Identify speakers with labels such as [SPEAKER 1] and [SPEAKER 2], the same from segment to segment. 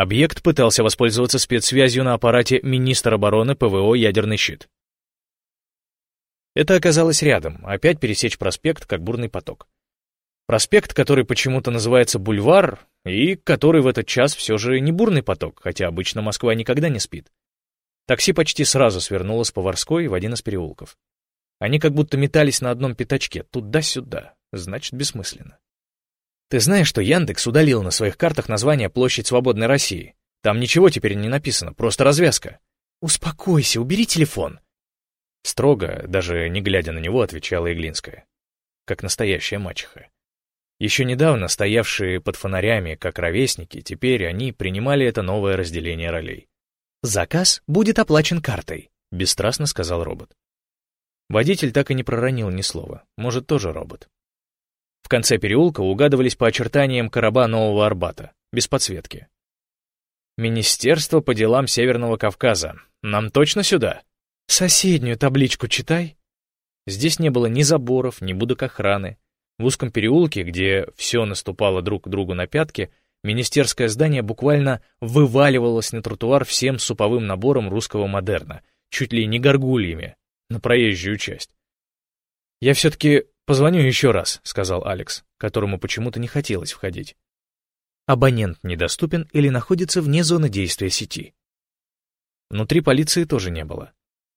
[SPEAKER 1] Объект пытался воспользоваться спецсвязью на аппарате министра обороны ПВО «Ядерный щит». Это оказалось рядом, опять пересечь проспект, как бурный поток. Проспект, который почему-то называется Бульвар, и который в этот час все же не бурный поток, хотя обычно Москва никогда не спит. Такси почти сразу свернуло с Поварской в один из переулков. Они как будто метались на одном пятачке, туда-сюда, значит, бессмысленно. Ты знаешь, что Яндекс удалил на своих картах название «Площадь Свободной России»? Там ничего теперь не написано, просто развязка. Успокойся, убери телефон. Строго, даже не глядя на него, отвечала Иглинская. Как настоящая мачеха. Еще недавно стоявшие под фонарями, как ровесники, теперь они принимали это новое разделение ролей. «Заказ будет оплачен картой», — бесстрастно сказал робот. Водитель так и не проронил ни слова, может, тоже робот. Конце переулка угадывались по очертаниям короба Нового Арбата, без подсветки. «Министерство по делам Северного Кавказа. Нам точно сюда?» «Соседнюю табличку читай». Здесь не было ни заборов, ни будок охраны. В узком переулке, где все наступало друг к другу на пятки, министерское здание буквально вываливалось на тротуар всем суповым набором русского модерна, чуть ли не горгульями, на проезжую часть. «Я все-таки позвоню еще раз», — сказал Алекс, которому почему-то не хотелось входить. Абонент недоступен или находится вне зоны действия сети. Внутри полиции тоже не было.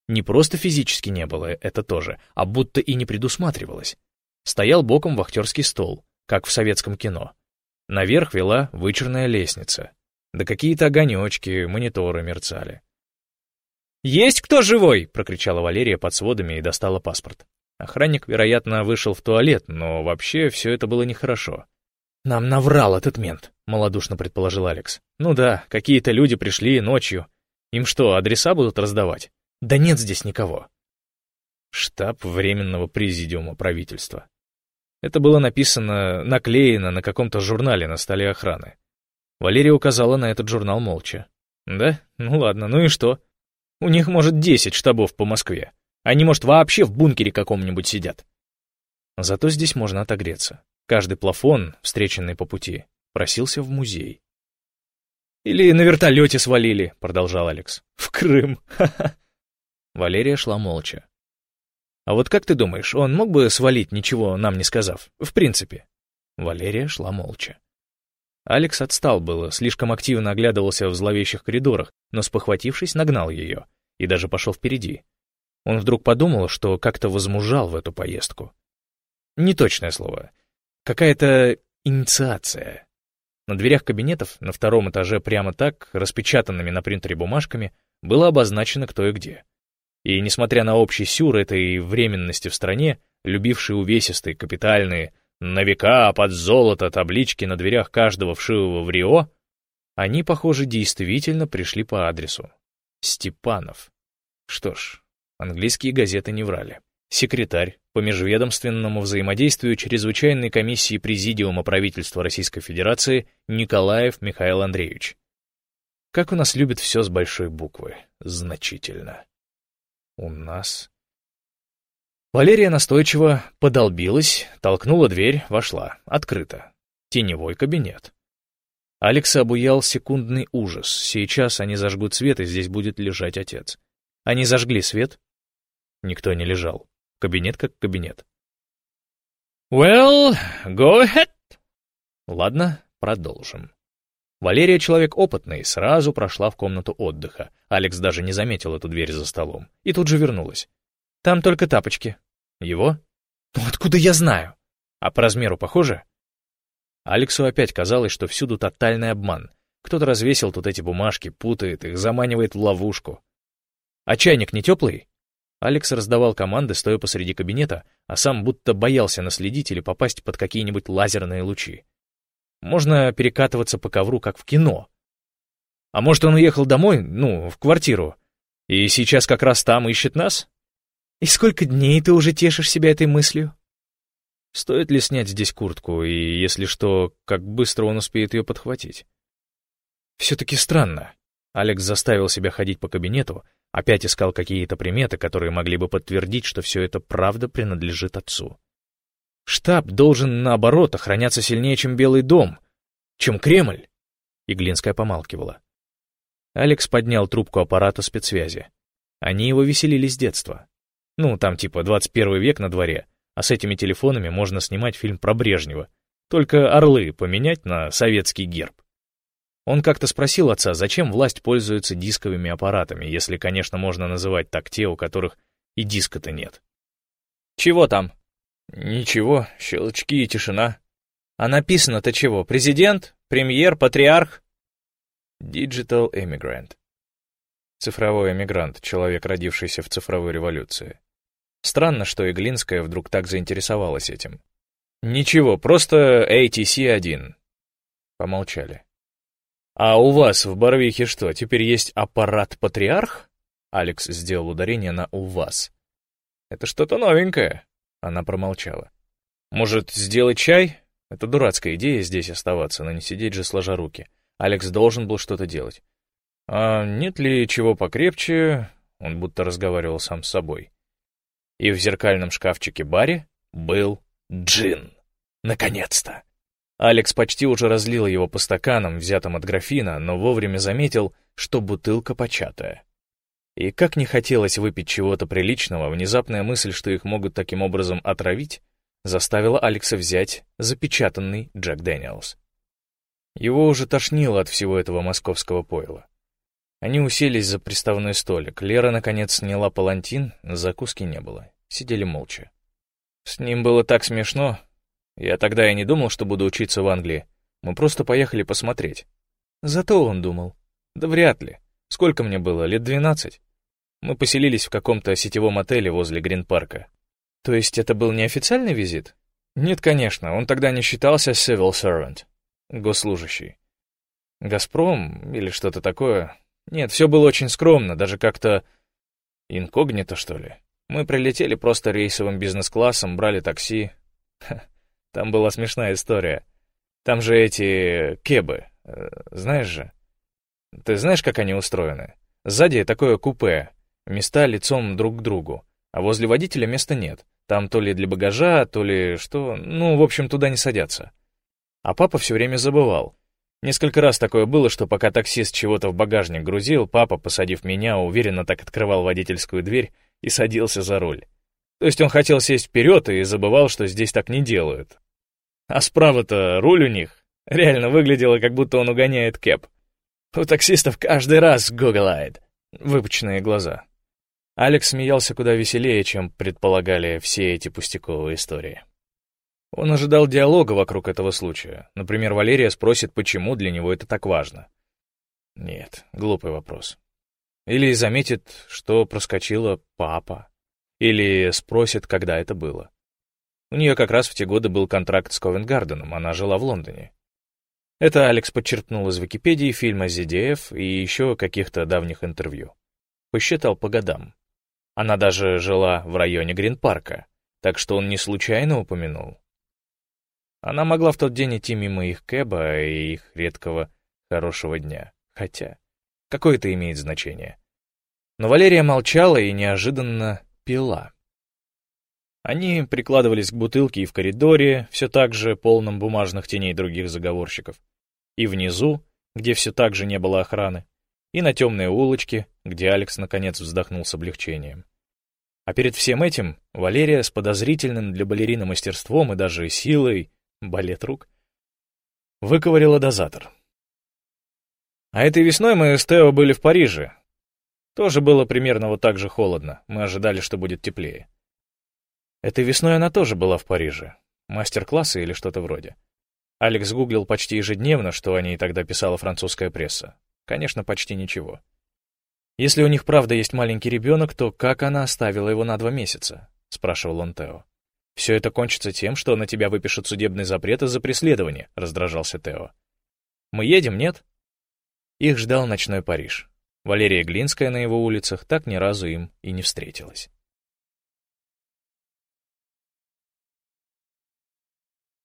[SPEAKER 1] Не просто физически не было, это тоже, а будто и не предусматривалось. Стоял боком вахтерский стол, как в советском кино. Наверх вела вычурная лестница. Да какие-то огонечки, мониторы мерцали. «Есть кто живой?» — прокричала Валерия под сводами и достала паспорт. Охранник, вероятно, вышел в туалет, но вообще все это было нехорошо. «Нам наврал этот мент», — малодушно предположил Алекс. «Ну да, какие-то люди пришли ночью. Им что, адреса будут раздавать?» Да нет здесь никого. Штаб Временного Президиума правительства. Это было написано, наклеено на каком-то журнале на столе охраны. Валерия указала на этот журнал молча. Да? Ну ладно, ну и что? У них, может, десять штабов по Москве. Они, может, вообще в бункере каком-нибудь сидят. Зато здесь можно отогреться. Каждый плафон, встреченный по пути, просился в музей. «Или на вертолете свалили», — продолжал Алекс. «В Крым, ха-ха». Валерия шла молча. «А вот как ты думаешь, он мог бы свалить, ничего нам не сказав? В принципе?» Валерия шла молча. Алекс отстал было, слишком активно оглядывался в зловещих коридорах, но, спохватившись, нагнал ее и даже пошел впереди. Он вдруг подумал, что как-то возмужал в эту поездку. Неточное слово. Какая-то инициация. На дверях кабинетов на втором этаже прямо так, распечатанными на принтере бумажками, было обозначено кто и где. И несмотря на общий сюр этой временности в стране, любившие увесистые, капитальные, на века под золото таблички на дверях каждого вшивого в Рио, они, похоже, действительно пришли по адресу. Степанов. Что ж, английские газеты не врали. Секретарь по межведомственному взаимодействию Чрезвычайной комиссии Президиума правительства Российской Федерации Николаев Михаил Андреевич. Как у нас любят все с большой буквы. Значительно. У нас... Валерия настойчиво подолбилась, толкнула дверь, вошла. Открыто. Теневой кабинет. Алекса обуял секундный ужас. Сейчас они зажгут свет, и здесь будет лежать отец. Они зажгли свет. Никто не лежал. Кабинет как кабинет. «Well, go ahead!» Ладно, продолжим. Валерия человек опытный, сразу прошла в комнату отдыха. Алекс даже не заметил эту дверь за столом. И тут же вернулась. Там только тапочки. Его? Ну откуда я знаю? А по размеру похоже? Алексу опять казалось, что всюду тотальный обман. Кто-то развесил тут эти бумажки, путает их, заманивает в ловушку. А чайник не теплый? Алекс раздавал команды, стоя посреди кабинета, а сам будто боялся наследить или попасть под какие-нибудь лазерные лучи. Можно перекатываться по ковру, как в кино. А может, он уехал домой, ну, в квартиру, и сейчас как раз там ищет нас? И сколько дней ты уже тешишь себя этой мыслью? Стоит ли снять здесь куртку, и, если что, как быстро он успеет ее подхватить? Все-таки странно. Алекс заставил себя ходить по кабинету, опять искал какие-то приметы, которые могли бы подтвердить, что все это правда принадлежит отцу. Штаб должен, наоборот, охраняться сильнее, чем Белый дом, чем Кремль. Иглинская помалкивала. Алекс поднял трубку аппарата спецсвязи. Они его веселили с детства. Ну, там типа 21 век на дворе, а с этими телефонами можно снимать фильм про Брежнева. Только орлы поменять на советский герб. Он как-то спросил отца, зачем власть пользуется дисковыми аппаратами, если, конечно, можно называть так те, у которых и диска-то нет. «Чего там?» «Ничего, щелчки и тишина». «А написано-то чего? Президент? Премьер? Патриарх?» «Digital Immigrant». Цифровой эмигрант, человек, родившийся в цифровой революции. Странно, что Иглинская вдруг так заинтересовалась этим. «Ничего, просто ATC-1». Помолчали. «А у вас в Барвихе что, теперь есть аппарат-патриарх?» Алекс сделал ударение на «у вас». «Это что-то новенькое», — она промолчала. «Может, сделать чай? Это дурацкая идея здесь оставаться, но не сидеть же сложа руки. Алекс должен был что-то делать. А нет ли чего покрепче?» Он будто разговаривал сам с собой. И в зеркальном шкафчике баре был джин. Наконец-то! Алекс почти уже разлил его по стаканам, взятым от графина, но вовремя заметил, что бутылка початая. И как не хотелось выпить чего-то приличного, внезапная мысль, что их могут таким образом отравить, заставила Алекса взять запечатанный Джек Дэниелс. Его уже тошнило от всего этого московского пойла. Они уселись за приставной столик. Лера, наконец, сняла палантин, закуски не было. Сидели молча. С ним было так смешно, я тогда и не думал, что буду учиться в Англии. Мы просто поехали посмотреть. Зато он думал. Да вряд ли. Сколько мне было? Лет двенадцать? Мы поселились в каком-то сетевом отеле возле Грин-парка. То есть это был неофициальный визит? Нет, конечно, он тогда не считался civil servant, госслужащий. Газпром или что-то такое? Нет, все было очень скромно, даже как-то инкогнито, что ли. Мы прилетели просто рейсовым бизнес-классом, брали такси. Ха. Там была смешная история. Там же эти кебы, э, знаешь же? Ты знаешь, как они устроены? Сзади такое купе, места лицом друг к другу, а возле водителя места нет. Там то ли для багажа, то ли что, ну, в общем, туда не садятся. А папа все время забывал. Несколько раз такое было, что пока таксист чего-то в багажник грузил, папа, посадив меня, уверенно так открывал водительскую дверь и садился за руль. То есть он хотел сесть вперед и забывал, что здесь так не делают. А справа-то руль у них. Реально выглядело, как будто он угоняет кэп. У таксистов каждый раз гуглает. Выпученные глаза. Алекс смеялся куда веселее, чем предполагали все эти пустяковые истории. Он ожидал диалога вокруг этого случая. Например, Валерия спросит, почему для него это так важно. Нет, глупый вопрос. Или заметит, что проскочила папа. Или спросит, когда это было. У нее как раз в те годы был контракт с Ковенгарденом, она жила в Лондоне. Это Алекс подчеркнул из Википедии, фильма Зидеев и еще каких-то давних интервью. Посчитал по годам. Она даже жила в районе Грин-парка, так что он не случайно упомянул. Она могла в тот день идти мимо их кэба и их редкого хорошего дня. Хотя, какое это имеет значение? Но Валерия молчала и неожиданно пила. Они прикладывались к бутылке и в коридоре, все так же полном бумажных теней других заговорщиков, и внизу, где все так же не было охраны, и на темной улочке, где Алекс наконец вздохнул с облегчением. А перед всем этим Валерия с подозрительным для балерины мастерством и даже силой, балет рук, выковырила дозатор. А этой весной мы с Тео были в Париже. Тоже было примерно вот так же холодно, мы ожидали, что будет теплее. Этой весной она тоже была в Париже. Мастер-классы или что-то вроде. Алекс гуглил почти ежедневно, что о ней тогда писала французская пресса. Конечно, почти ничего. «Если у них правда есть маленький ребенок, то как она оставила его на два месяца?» — спрашивал он Тео. «Все это кончится тем, что на тебя выпишут судебный запрет из-за преследования», — раздражался Тео. «Мы едем, нет?» Их ждал ночной Париж. Валерия Глинская на его улицах так ни разу им и не встретилась.